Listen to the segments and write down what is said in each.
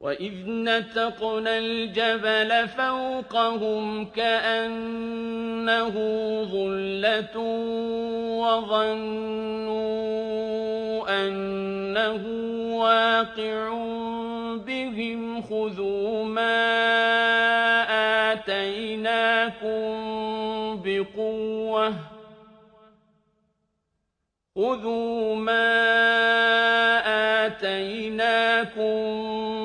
وَإِذْ نَتَقْنَا الْجَبَلَ فَوْقَهُمْ كَأَنَّهُ ظُلَّةٌ وَظَنُّوا أَنَّهُ وَاقِعٌ بِهِمْ خُذُوا مَا آتَيْنَاكُم بِقُوَّةٍ خُذُوا مَا آتَيْنَاكُم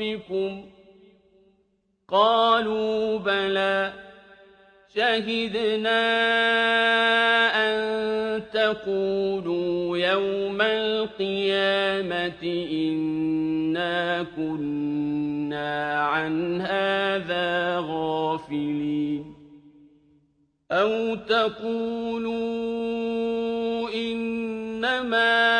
بِرَبِّكُمْ ۖ قَالُوا بَلَىٰ شَهِدْنَا أَن تَقُولُوا يَوْمَ الْقِيَامَةِ إِنَّا كُنَّا عَنْ هَٰذَا غَافِلِينَ أَوْ تَقُولُوا إِنَّمَا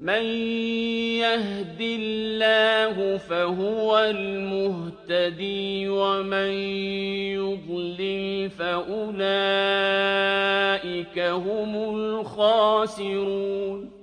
مَن يَهْدِ اللَّهُ فَهُوَ الْمُهْتَدِي وَمَن يُضْلِلْ فَأُولَٰئِكَ هُمُ الْخَاسِرُونَ.